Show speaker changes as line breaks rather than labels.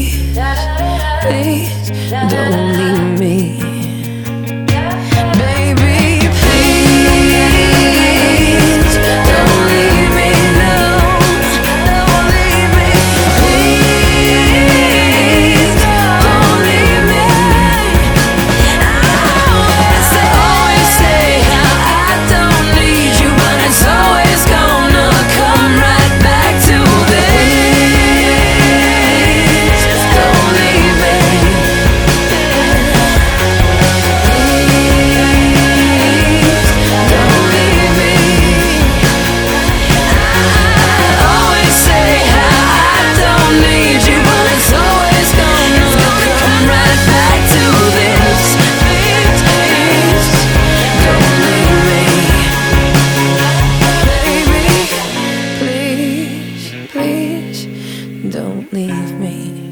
please, please don't leave me. Don't leave me.